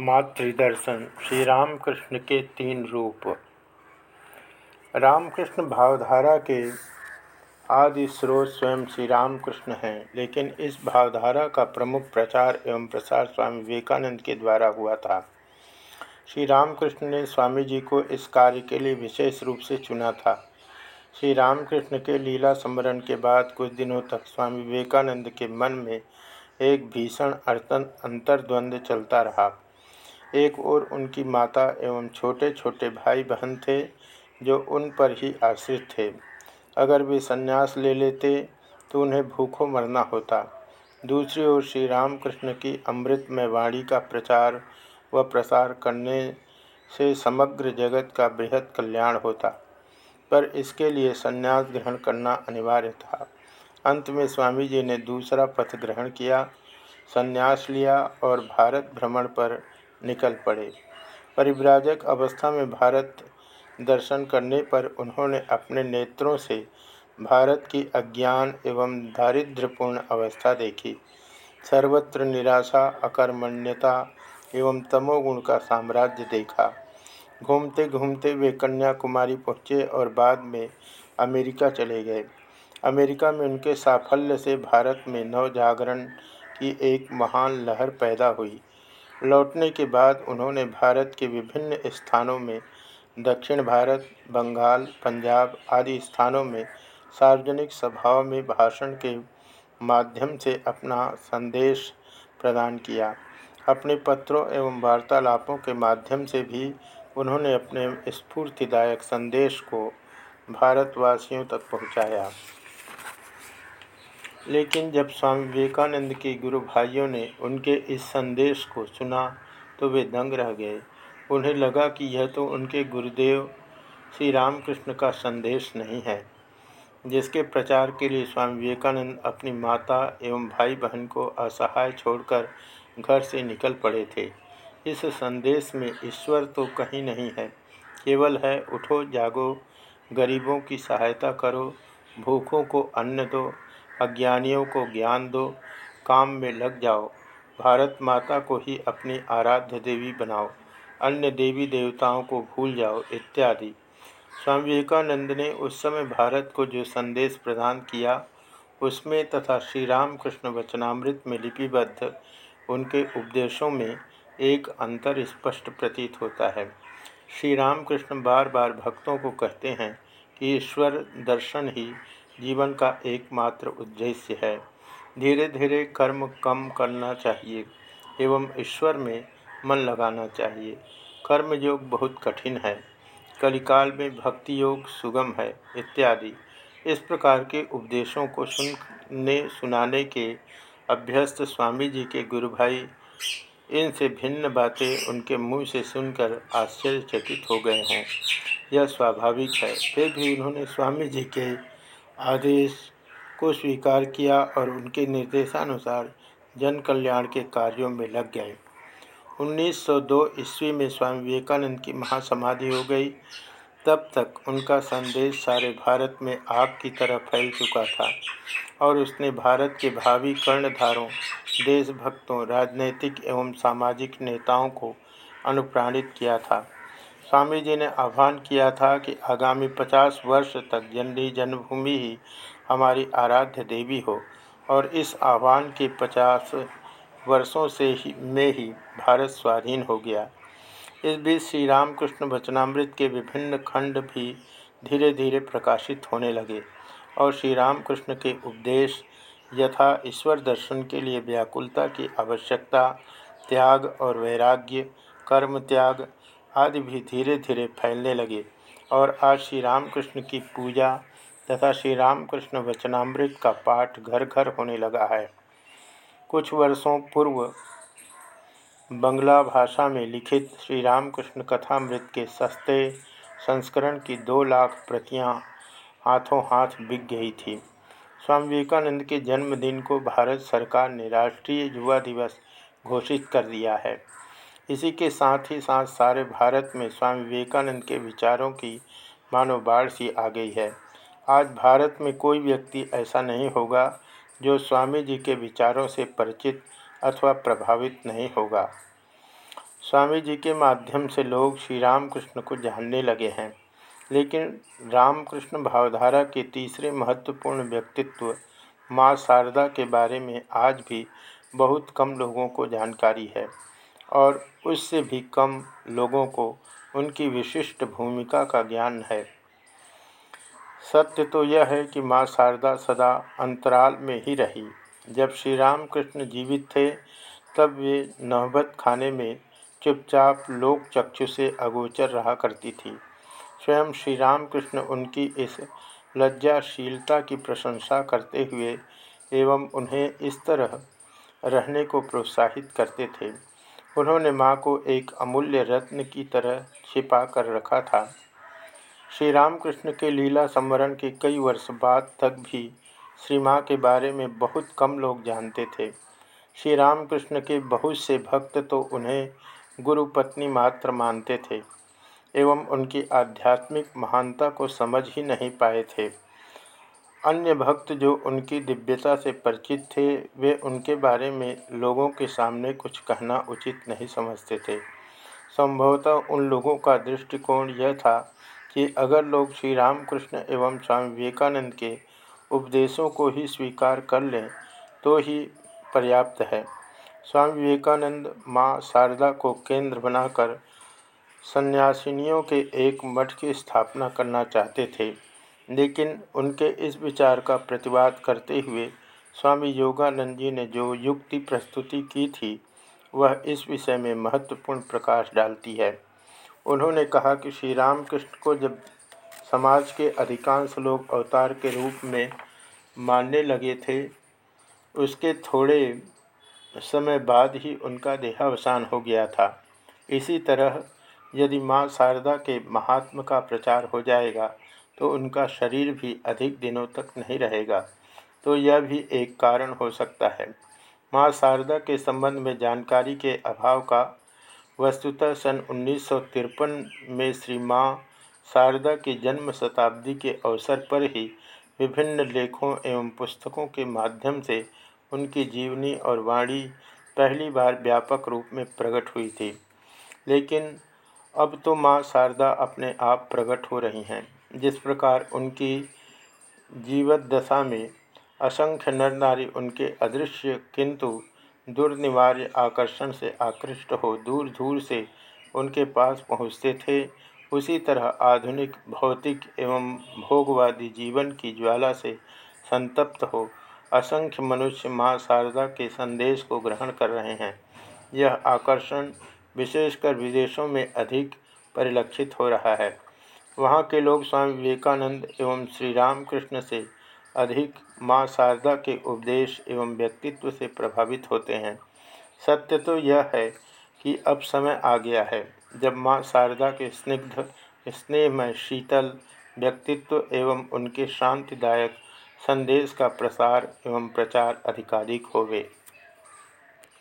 मातृदर्शन श्री रामकृष्ण के तीन रूप। रामकृष्ण भावधारा के आदि स्रोत स्वयं श्री रामकृष्ण हैं, लेकिन इस भावधारा का प्रमुख प्रचार एवं प्रसार स्वामी विवेकानंद के द्वारा हुआ था। श्री रामकृष्ण ने स्वामी जी को इस कार्य के लिए विशेष रूप से चुना था। श्री रामकृष्ण के लीला स्मरण के बाद कुछ दिनों तक स्वामी विवेकानंद के मन में एक भीषण अर्तन अंतर्द्वंद चलता रहा। एक ओर उनकी माता एवं छोटे छोटे भाई बहन थे, जो उन पर ही आश्रित थे। अगर वे संन्यास ले लेते तो उन्हें भूखों मरना होता। दूसरी ओर श्री रामकृष्ण की अमृतमय वाणी का प्रचार व प्रसार करने से समग्र जगत का बृहद कल्याण होता। पर इसके लिए संन्यास ग्रहण करना अनिवार्य था। अंत में स्वामी जी ने दूसरा पथ ग्रहण किया, संन्यास लिया और भारत भ्रमण पर निकल पड़े। परिव्राजक अवस्था में भारत दर्शन करने पर उन्होंने अपने नेत्रों से भारत की अज्ञान एवं दारिद्र्यपूर्ण अवस्था देखी। सर्वत्र निराशा, अकर्मण्यता एवं तमोगुण का साम्राज्य देखा। घूमते घूमते वे कन्याकुमारी पहुँचे और बाद में अमेरिका चले गए। अमेरिका में उनके साफल्य से भारत में नवजागरण की एक महान लहर पैदा हुई। लौटने के बाद उन्होंने भारत के विभिन्न स्थानों में, दक्षिण भारत, बंगाल, पंजाब आदि स्थानों में सार्वजनिक सभाओं में भाषण के माध्यम से अपना संदेश प्रदान किया अपने पत्रों एवं वार्तालापों के माध्यम से भी उन्होंने अपने स्फूर्तिदायक संदेश को भारतवासियों तक पहुँचाया। लेकिन जब स्वामी विवेकानंद के गुरु भाइयों ने उनके इस संदेश को सुना तो वे दंग रह गए। उन्हें लगा कि यह तो उनके गुरुदेव श्री रामकृष्ण का संदेश नहीं है, जिसके प्रचार के लिए स्वामी विवेकानंद अपनी माता एवं भाई बहन को असहाय छोड़कर घर से निकल पड़े थे। इस संदेश में ईश्वर तो कहीं नहीं है, केवल है, उठो, जागो, गरीबों की सहायता करो, भूखों को अन्न दो अज्ञानियों को ज्ञान दो, काम में लग जाओ। भारत माता को ही अपनी आराध्य देवी बनाओ, अन्य देवी देवताओं को भूल जाओ इत्यादि। स्वामी विवेकानंद ने उस समय भारत को जो संदेश प्रदान किया, उसमें तथा श्री रामकृष्ण वचनामृत में लिपिबद्ध उनके उपदेशों में एक अंतर स्पष्ट प्रतीत होता है। श्री रामकृष्ण बार बार भक्तों को कहते हैं कि ईश्वर दर्शन ही जीवन का एकमात्र उद्देश्य है। धीरे धीरे कर्म कम करना चाहिए एवं ईश्वर में मन लगाना चाहिए। कर्म योग बहुत कठिन है। कलिकाल में भक्ति योग सुगम है, इत्यादि। इस प्रकार के उपदेशों को सुनने, सुनाने के अभ्यस्त स्वामी जी के गुरु भाई इनसे भिन्न बातें उनके मुँह से सुनकर आश्चर्यचकित हो गए हैं। यह स्वाभाविक है। फिर भी उन्होंने स्वामी जी के आदेश को स्वीकार किया और उनके निर्देशानुसार जन कल्याण के कार्यों में लग गए। 1902 ईस्वी में स्वामी विवेकानंद की महासमाधि हो गई। तब तक उनका संदेश सारे भारत में आग की तरह फैल चुका था और उसने भारत के भावी कर्णधारों, देशभक्तों, राजनैतिक एवं सामाजिक नेताओं को अनुप्राणित किया था। स्वामी जी ने आह्वान किया था कि आगामी पचास वर्ष तक जननी जन्मभूमि ही हमारी आराध्य देवी हो और इस आह्वान के पचास वर्षों से ही, में ही भारत स्वाधीन हो गया। इस बीच श्री रामकृष्ण वचनामृत के विभिन्न खंड भी धीरे धीरे प्रकाशित होने लगे और श्री रामकृष्ण के उपदेश यथा ईश्वर दर्शन के लिए व्याकुलता की आवश्यकता, त्याग और वैराग्य, कर्म त्याग आदि भी धीरे धीरे फैलने लगे और आज श्री रामकृष्ण की पूजा तथा श्री रामकृष्ण वचनामृत का पाठ घर घर होने लगा है। कुछ वर्षों पूर्व बंगला भाषा में लिखित श्री रामकृष्ण कथामृत के सस्ते संस्करण की दो लाख प्रतियाँ हाथों हाथ बिक गई थी। स्वामी विवेकानंद के जन्मदिन को भारत सरकार ने राष्ट्रीय युवा दिवस घोषित कर दिया है। इसी के साथ ही साथ सारे भारत में स्वामी विवेकानंद के विचारों की मानो बाढ़ सी आ गई है। आज भारत में कोई व्यक्ति ऐसा नहीं होगा जो स्वामी जी के विचारों से परिचित अथवा प्रभावित नहीं होगा। स्वामी जी के माध्यम से लोग श्री रामकृष्ण को जानने लगे हैं, लेकिन रामकृष्ण भावधारा के तीसरे महत्वपूर्ण व्यक्तित्व माँ शारदा के बारे में आज भी बहुत कम लोगों को जानकारी है। और उससे भी कम लोगों को उनकी विशिष्ट भूमिका का ज्ञान है। सत्य तो यह है कि माँ शारदा सदा अंतराल में ही रही। जब श्री राम कृष्ण जीवित थे, तब वे नहबत खाने में चुपचाप लोक चक्षु से अगोचर रहा करती थी। स्वयं श्री राम कृष्ण उनकी इस लज्जाशीलता की प्रशंसा करते हुए एवं उन्हें इस तरह रहने को प्रोत्साहित करते थे। उन्होंने माँ को एक अमूल्य रत्न की तरह छिपा कर रखा था। श्री रामकृष्ण के लीला संवरण के कई वर्ष बाद तक भी श्री माँ के बारे में बहुत कम लोग जानते थे। श्री रामकृष्ण के बहुत से भक्त तो उन्हें गुरु पत्नी मात्र मानते थे, एवं उनकी आध्यात्मिक महानता को समझ ही नहीं पाए थे। अन्य भक्त जो उनकी दिव्यता से परिचित थे, वे उनके बारे में लोगों के सामने कुछ कहना उचित नहीं समझते थे। संभवतः उन लोगों का दृष्टिकोण यह था कि अगर लोग श्री रामकृष्ण एवं स्वामी विवेकानंद के उपदेशों को ही स्वीकार कर लें तो ही पर्याप्त है। स्वामी विवेकानंद माँ शारदा को केंद्र बनाकर सन्यासिनियों के एक मठ की स्थापना करना चाहते थे। लेकिन उनके इस विचार का प्रतिवाद करते हुए स्वामी योगानंद जी ने जो युक्ति प्रस्तुति की थी, वह इस विषय में महत्वपूर्ण प्रकाश डालती है। उन्होंने कहा कि श्री रामकृष्ण को जब समाज के अधिकांश लोग अवतार के रूप में मानने लगे थे, उसके थोड़े समय बाद ही उनका देहावसान हो गया था। इसी तरह यदि माँ शारदा के महात्म का प्रचार हो जाएगा तो उनका शरीर भी अधिक दिनों तक नहीं रहेगा। तो यह भी एक कारण हो सकता है। माँ शारदा के संबंध में जानकारी के अभाव का वस्तुतः सन उन्नीस सौ तिरपन में श्री माँ शारदा की जन्म शताब्दी के अवसर पर ही विभिन्न लेखों एवं पुस्तकों के माध्यम से उनकी जीवनी और वाणी पहली बार व्यापक रूप में प्रकट हुई थी। लेकिन अब तो माँ शारदा अपने आप प्रकट हो रही हैं। जिस प्रकार उनकी जीवत दशा में असंख्य नर नारी उनके अदृश्य, किंतु दुर्निवार्य आकर्षण से आकृष्ट हो दूर दूर से उनके पास पहुँचते थे, उसी तरह आधुनिक, भौतिक एवं भोगवादी जीवन की ज्वाला से संतप्त हो असंख्य मनुष्य माँ शारदा के संदेश को ग्रहण कर रहे हैं। यह आकर्षण विशेषकर विदेशों में अधिक परिलक्षित हो रहा है। वहाँ के लोग स्वामी विवेकानंद एवं श्री रामकृष्ण से अधिक माँ शारदा के उपदेश एवं व्यक्तित्व से प्रभावित होते हैं। सत्य तो यह है कि अब समय आ गया है। जब माँ शारदा के स्निग्ध, स्नेहमय, शीतल व्यक्तित्व एवं उनके शांतिदायक संदेश का प्रसार एवं प्रचार अधिकाधिक होवे।